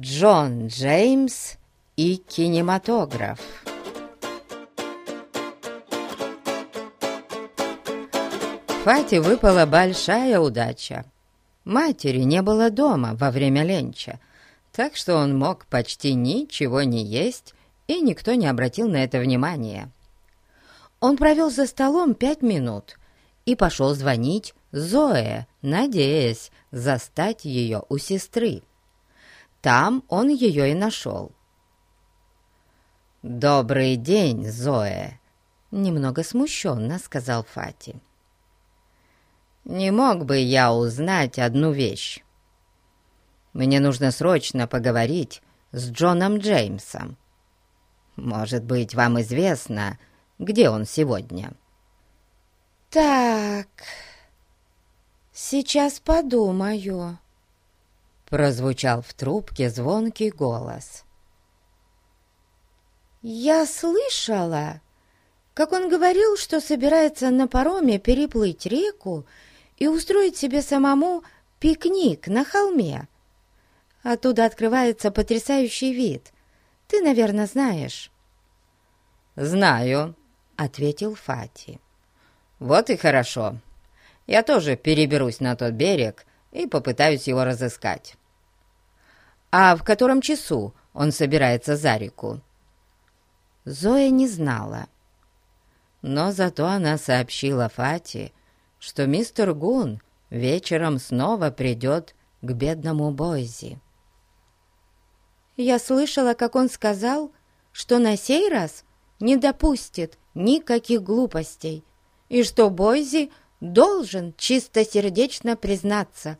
Джон Джеймс и кинематограф. Фате выпала большая удача. Матери не было дома во время ленча, так что он мог почти ничего не есть, и никто не обратил на это внимания. Он провел за столом пять минут и пошел звонить Зое, надеясь застать ее у сестры. Там он ее и нашел. «Добрый день, Зоя!» — немного смущенно сказал Фати. «Не мог бы я узнать одну вещь? Мне нужно срочно поговорить с Джоном Джеймсом. Может быть, вам известно, где он сегодня?» «Так, сейчас подумаю», прозвучал в трубке звонкий голос. «Я слышала, как он говорил, что собирается на пароме переплыть реку и устроить себе самому пикник на холме. Оттуда открывается потрясающий вид. Ты, наверное, знаешь». «Знаю», — ответил Фати. «Вот и хорошо. Я тоже переберусь на тот берег и попытаюсь его разыскать. А в котором часу он собирается за реку?» Зоя не знала. Но зато она сообщила Фати, что мистер Гун вечером снова придет к бедному Бойзи. «Я слышала, как он сказал, что на сей раз не допустит никаких глупостей, и что Бойзи должен чистосердечно признаться.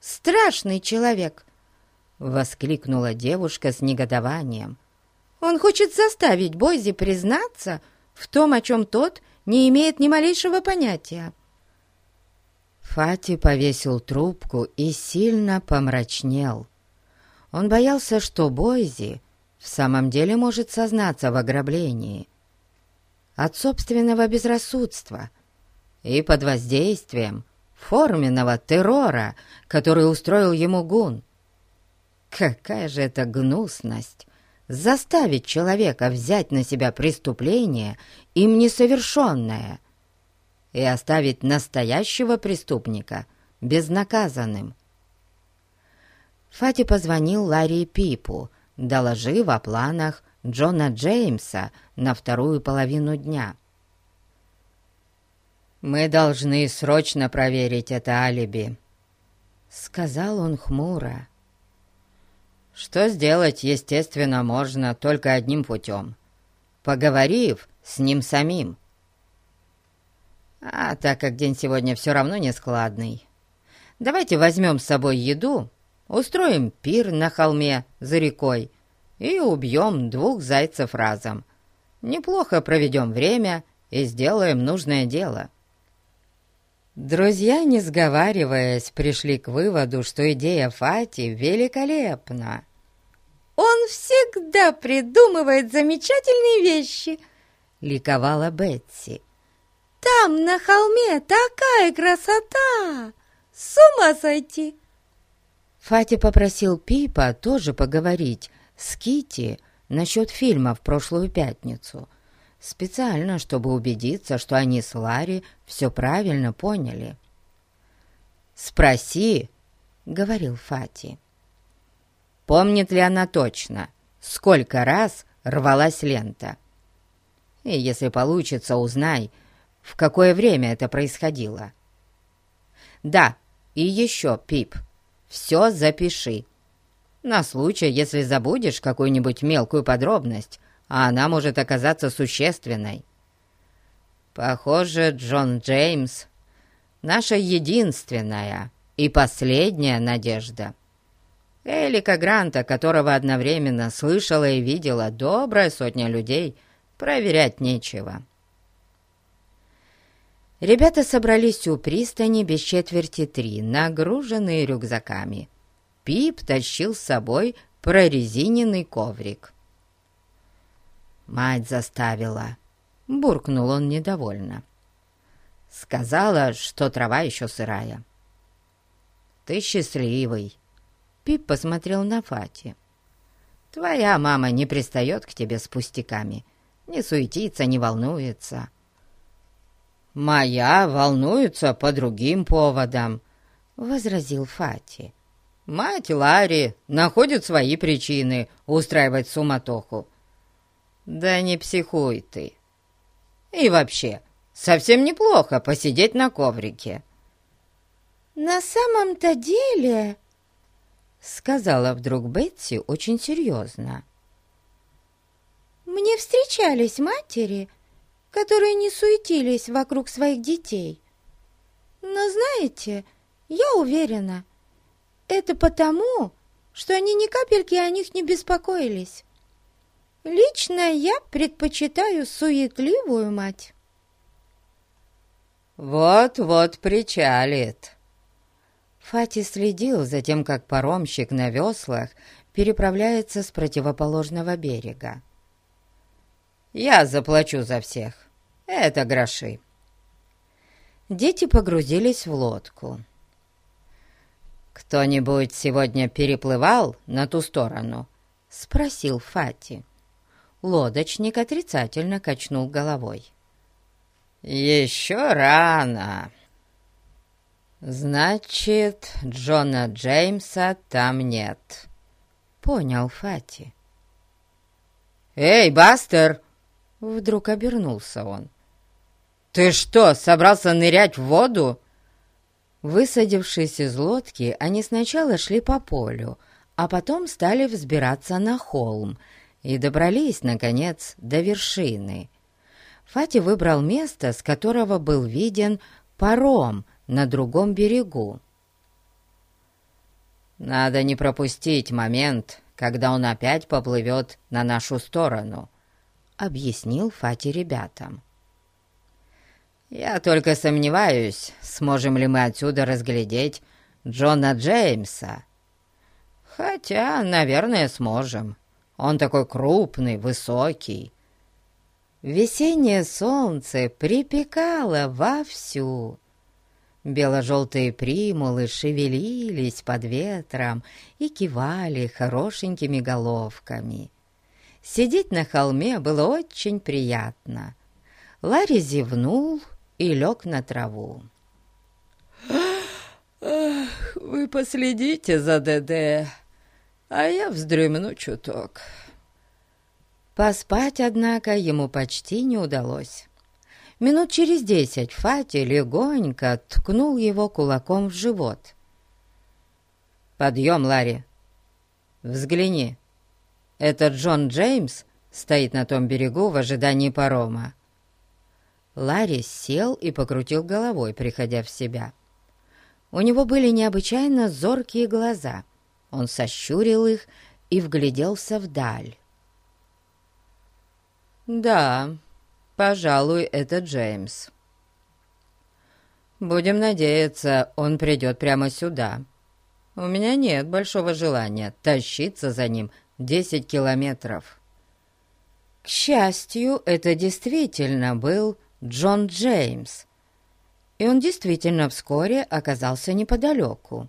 Страшный человек, Воскликнула девушка с негодованием. «Он хочет заставить Бойзи признаться в том, о чем тот не имеет ни малейшего понятия». Фати повесил трубку и сильно помрачнел. Он боялся, что Бойзи в самом деле может сознаться в ограблении. От собственного безрассудства и под воздействием форменного террора, который устроил ему Гун. Какая же это гнусность! Заставить человека взять на себя преступление, им несовершенное, и оставить настоящего преступника безнаказанным. Фати позвонил Ларри Пипу, доложив о планах Джона Джеймса на вторую половину дня. «Мы должны срочно проверить это алиби», — сказал он хмуро. Что сделать, естественно, можно только одним путем, поговорив с ним самим. А так как день сегодня все равно не складный, давайте возьмем с собой еду, устроим пир на холме за рекой и убьем двух зайцев разом. Неплохо проведем время и сделаем нужное дело». Друзья, не сговариваясь, пришли к выводу, что идея Фати великолепна. Он всегда придумывает замечательные вещи!» — ликовала Бетси. «Там, на холме, такая красота! С ума сойти!» Фати попросил Пипа тоже поговорить с Кити насчет фильма в прошлую пятницу, специально, чтобы убедиться, что они с Ларри все правильно поняли. «Спроси», — говорил Фати. Помнит ли она точно, сколько раз рвалась лента? И если получится, узнай, в какое время это происходило. Да, и еще, Пип, все запиши. На случай, если забудешь какую-нибудь мелкую подробность, а она может оказаться существенной. Похоже, Джон Джеймс — наша единственная и последняя надежда. Элика Гранта, которого одновременно слышала и видела добрая сотня людей, проверять нечего. Ребята собрались у пристани без четверти три, нагруженные рюкзаками. Пип тащил с собой прорезиненный коврик. «Мать заставила», — буркнул он недовольно. «Сказала, что трава еще сырая». «Ты счастливый», Пип посмотрел на Фати. «Твоя мама не пристает к тебе с пустяками, не суетится, не волнуется». «Моя волнуется по другим поводам», — возразил Фати. «Мать Ларри находит свои причины устраивать суматоху. Да не психуй ты. И вообще, совсем неплохо посидеть на коврике». «На самом-то деле...» — сказала вдруг Бетси очень серьезно. «Мне встречались матери, которые не суетились вокруг своих детей. Но знаете, я уверена, это потому, что они ни капельки о них не беспокоились. Лично я предпочитаю суетливую мать». «Вот-вот причалит», Фати следил за тем, как паромщик на веслах переправляется с противоположного берега. «Я заплачу за всех. Это гроши». Дети погрузились в лодку. «Кто-нибудь сегодня переплывал на ту сторону?» — спросил Фати. Лодочник отрицательно качнул головой. «Еще рано!» «Значит, Джона Джеймса там нет», — понял Фати. «Эй, Бастер!» — вдруг обернулся он. «Ты что, собрался нырять в воду?» Высадившись из лодки, они сначала шли по полю, а потом стали взбираться на холм и добрались, наконец, до вершины. Фати выбрал место, с которого был виден паром — на другом берегу. «Надо не пропустить момент, когда он опять поплывет на нашу сторону», — объяснил Фати ребятам. «Я только сомневаюсь, сможем ли мы отсюда разглядеть Джона Джеймса. Хотя, наверное, сможем. Он такой крупный, высокий». Весеннее солнце припекало вовсю. Бело-желтые примулы шевелились под ветром и кивали хорошенькими головками. Сидеть на холме было очень приятно. Ларри зевнул и лег на траву. «Ах, вы последите за ДД, а я вздремну чуток». Поспать, однако, ему почти не удалось. Минут через десять Фати легонько ткнул его кулаком в живот. «Подъем, Ларри! Взгляни! Это Джон Джеймс стоит на том берегу в ожидании парома». Ларри сел и покрутил головой, приходя в себя. У него были необычайно зоркие глаза. Он сощурил их и вгляделся вдаль. «Да», Пожалуй, это Джеймс. Будем надеяться, он придет прямо сюда. У меня нет большого желания тащиться за ним десять километров. К счастью, это действительно был Джон Джеймс, и он действительно вскоре оказался неподалеку.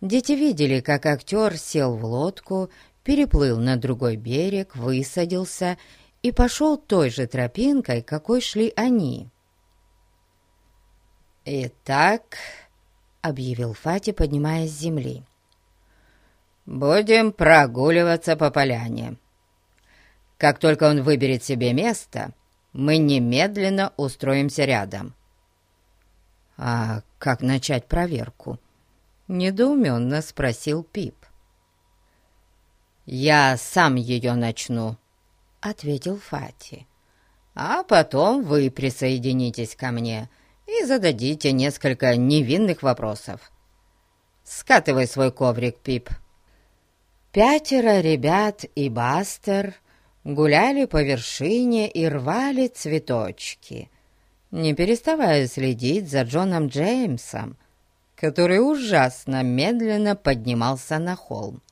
Дети видели, как актер сел в лодку, переплыл на другой берег, высадился и пошел той же тропинкой, какой шли они. «Итак», — объявил Фати, поднимаясь с земли, — «будем прогуливаться по поляне. Как только он выберет себе место, мы немедленно устроимся рядом». «А как начать проверку?» — недоуменно спросил Пип. «Я сам ее начну», ответил Фати. «А потом вы присоединитесь ко мне и зададите несколько невинных вопросов. Скатывай свой коврик, Пип». Пятеро ребят и Бастер гуляли по вершине и рвали цветочки, не переставая следить за Джоном Джеймсом, который ужасно медленно поднимался на холм.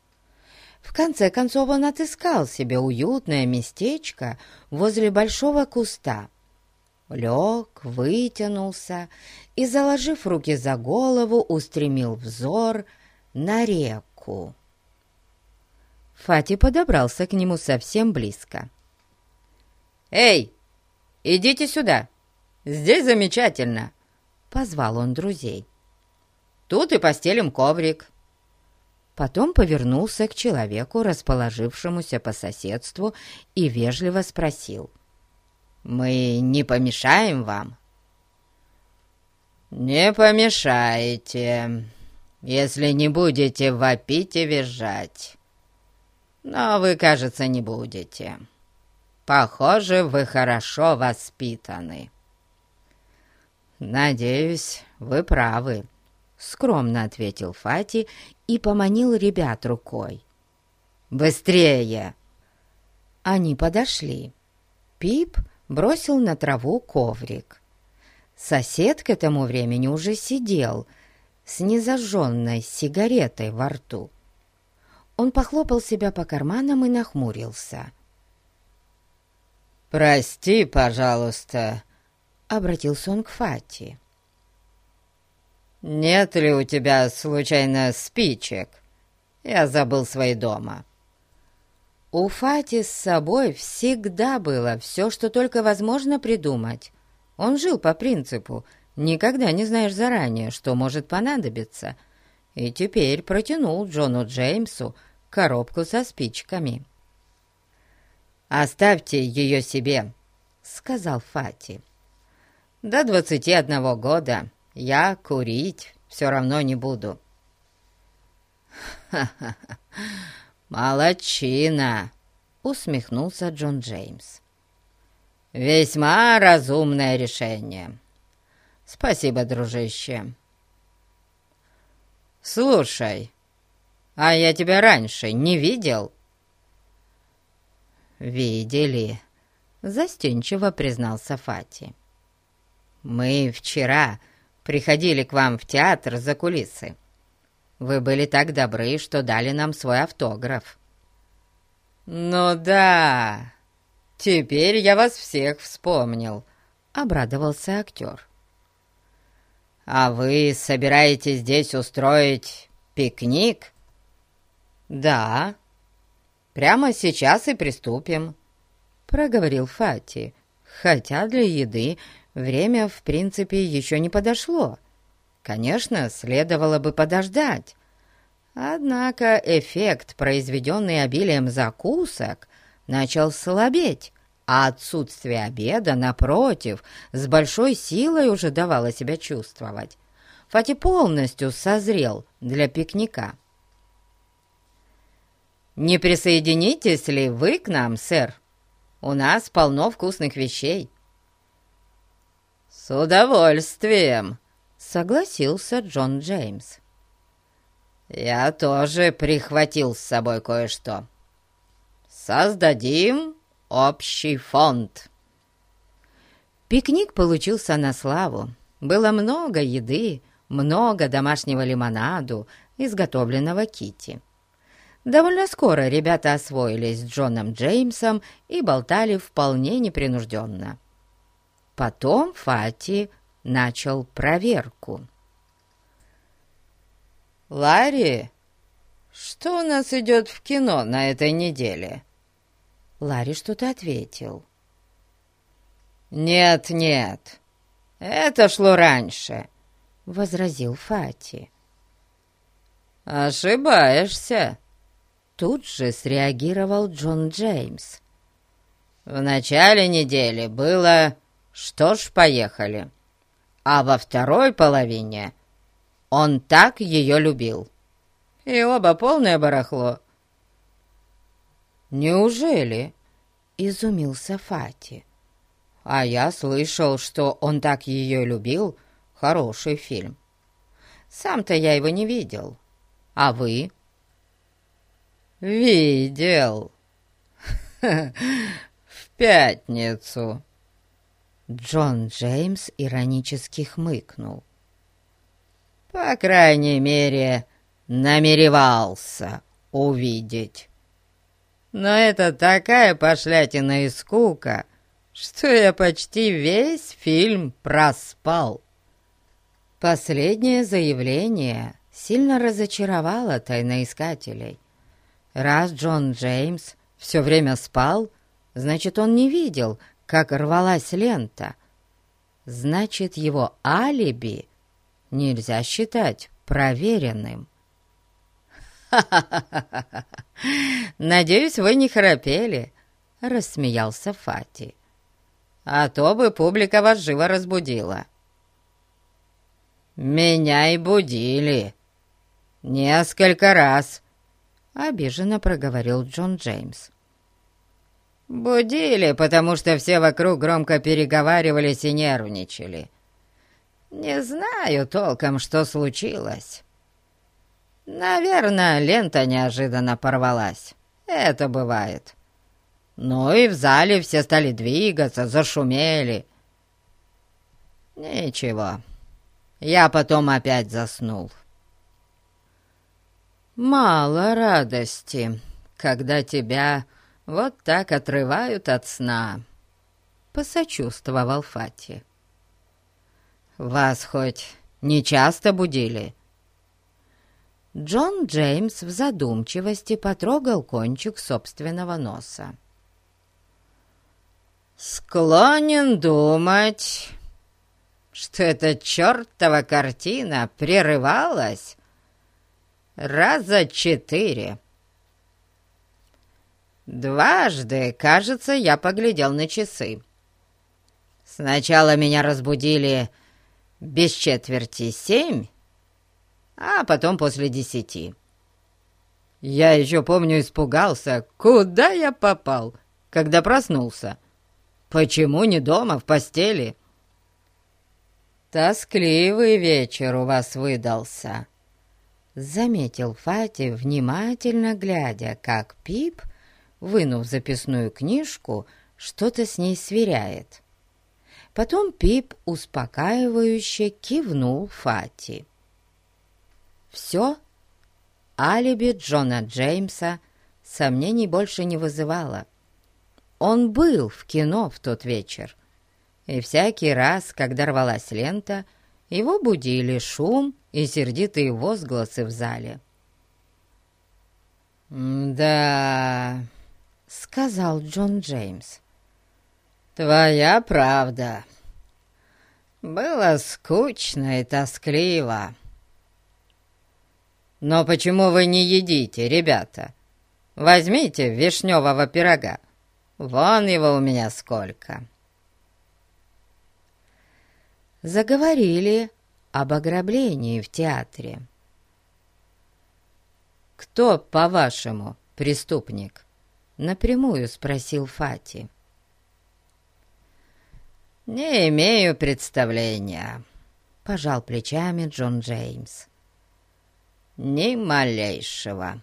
В конце концов он отыскал себе уютное местечко возле большого куста. Лег, вытянулся и, заложив руки за голову, устремил взор на реку. проверку». Фати подобрался к нему совсем близко. «Эй, идите сюда! Здесь замечательно!» — позвал он друзей. «Тут и постелим коврик». Потом повернулся к человеку, расположившемуся по соседству, и вежливо спросил. «Мы не помешаем вам?» «Не помешаете, если не будете вопить и визжать. Но вы, кажется, не будете. Похоже, вы хорошо воспитаны». «Надеюсь, вы правы», — скромно ответил Фати и поманил ребят рукой. «Быстрее!» Они подошли. Пип бросил на траву коврик. Сосед к этому времени уже сидел с незажженной сигаретой во рту. Он похлопал себя по карманам и нахмурился. «Прости, пожалуйста», — обратился он к Фати. «Нет ли у тебя, случайно, спичек? Я забыл свои дома». У Фати с собой всегда было все, что только возможно придумать. Он жил по принципу «никогда не знаешь заранее, что может понадобиться», и теперь протянул Джону Джеймсу коробку со спичками. «Оставьте ее себе», — сказал Фати. «До двадцати одного года я курить все равно не буду». «Ха-ха-ха! Молодчина!» — усмехнулся Джон Джеймс. «Весьма разумное решение. Спасибо, дружище. Слушай, а я тебя раньше не видел?» «Видели», — застенчиво признался Фати. «Мы вчера приходили к вам в театр за кулисы. Вы были так добры, что дали нам свой автограф». «Ну да, теперь я вас всех вспомнил», — обрадовался актер. «А вы собираетесь здесь устроить пикник?» «Да, прямо сейчас и приступим», — проговорил Фати, хотя для еды время, в принципе, еще не подошло. Конечно, следовало бы подождать. Однако эффект, произведенный обилием закусок, начал слабеть, а отсутствие обеда, напротив, с большой силой уже давало себя чувствовать. Фати полностью созрел для пикника. «Не присоединитесь ли вы к нам, сэр? У нас полно вкусных вещей». «С удовольствием», — согласился Джон Джеймс. «Я тоже прихватил с собой кое-что. Создадим общий фонд». Пикник получился на славу. Было много еды, много домашнего лимонаду, изготовленного Кити. Довольно скоро ребята освоились с Джоном Джеймсом и болтали вполне непринужденно. Потом Фати начал проверку. «Ларри, что у нас идет в кино на этой неделе?» Ларри что-то ответил. «Нет, нет, это шло раньше», — возразил Фати. «Ошибаешься», Тут же среагировал Джон Джеймс. В начале недели было «Что ж, поехали». А во второй половине он так ее любил. И оба полное барахло. «Неужели?» — изумился Фати. «А я слышал, что он так ее любил. Хороший фильм. Сам-то я его не видел. А вы?» «Видел. В пятницу». Джон Джеймс иронически хмыкнул. «По крайней мере, намеревался увидеть. Но это такая пошлятина и скука, что я почти весь фильм проспал». Последнее заявление сильно разочаровала тайноискателей. Раз Джон Джеймс все время спал, значит, он не видел, как рвалась лента. Значит, его алиби нельзя считать проверенным. «Ха-ха-ха! Надеюсь, вы не храпели!» — рассмеялся Фати. «А то бы публика вас живо разбудила». «Меня и будили. Несколько раз», — обиженно проговорил Джон Джеймс. «Будили, потому что все вокруг громко переговаривались и нервничали. Не знаю толком, что случилось. Наверное, лента неожиданно порвалась. Это бывает. Ну и в зале все стали двигаться, зашумели. Ничего, я потом опять заснул. Мало радости, когда тебя вот так отрывают от сна, посочувствовал Фати. Вас хоть не часто будили?» Джон Джеймс в задумчивости потрогал кончик собственного носа. «Склонен думать, что эта чертова картина прерывалась раза четыре. Дважды, кажется, я поглядел на часы. Сначала меня разбудили без четверти семь, а потом после десяти. Я еще помню, испугался, куда я попал, когда проснулся. Почему не дома, в постели? Тоскливый вечер у вас выдался, — заметил Фати, внимательно глядя, как Пип, вынув записную книжку, что-то с ней сверяет. Потом Пип успокаивающе кивнул Фати. Все алиби Джона Джеймса сомнений больше не вызывало. Он был в кино в тот вечер, и всякий раз, когда рвалась лента, его будили шум и сердитые возгласы в зале. «Да...» — сказал Джон Джеймс. «Твоя правда. Было скучно и тоскливо. Но почему вы не едите, ребята? Возьмите вишневого пирога. Вон его у меня сколько». Заговорили об ограблении в театре. «Кто, по-вашему, преступник?» — напрямую спросил Фати. «Не имею представления», — пожал плечами Джон Джеймс. «Ни малейшего.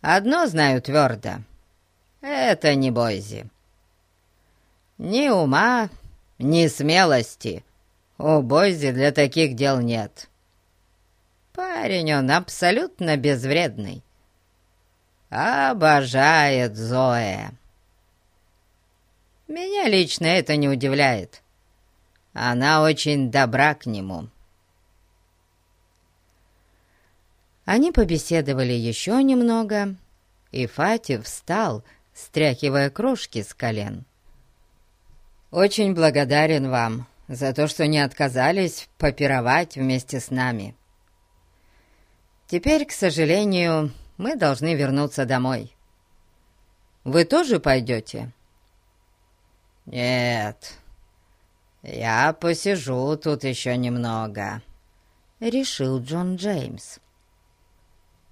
Одно знаю твердо. Это не Бойзи. Ни ума, ни смелости у Бойзи для таких дел нет. Парень он абсолютно безвредный. Обожает Зоя». Меня лично это не удивляет. Она очень добра к нему. Они побеседовали еще немного, и Фати встал, стряхивая крошки с колен. «Очень благодарен вам за то, что не отказались попировать вместе с нами. Теперь, к сожалению, мы должны вернуться домой. Вы тоже пойдете?» «Нет, я посижу тут еще немного», — решил Джон Джеймс.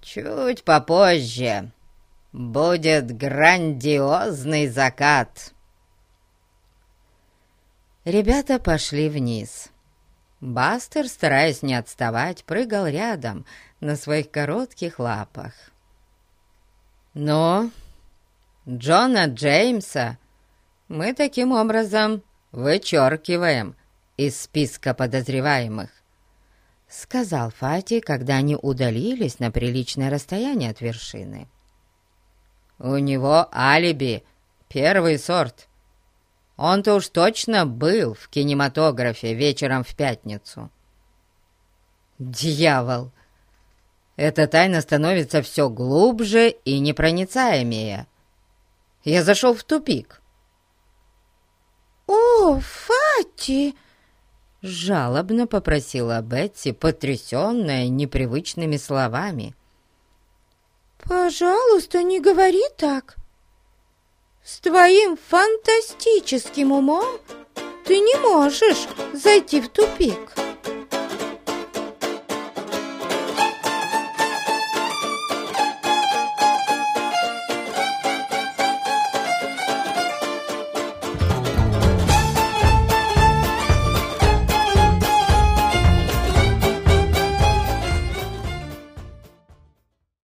«Чуть попозже будет грандиозный закат». Ребята пошли вниз. Бастер, стараясь не отставать, прыгал рядом на своих коротких лапах. Но Джона Джеймса мы таким образом вычеркиваем из списка подозреваемых», — сказал Фати, когда они удалились на приличное расстояние от вершины. «У него алиби, первый сорт. Он-то уж точно был в кинематографе вечером в пятницу». Дьявол! Эта тайна становится все глубже и непроницаемее. Я зашел в тупик. «О, Фати!» — жалобно попросила Бетси, потрясенная непривычными словами. «Пожалуйста, не говори так. С твоим фантастическим умом ты не можешь зайти в тупик».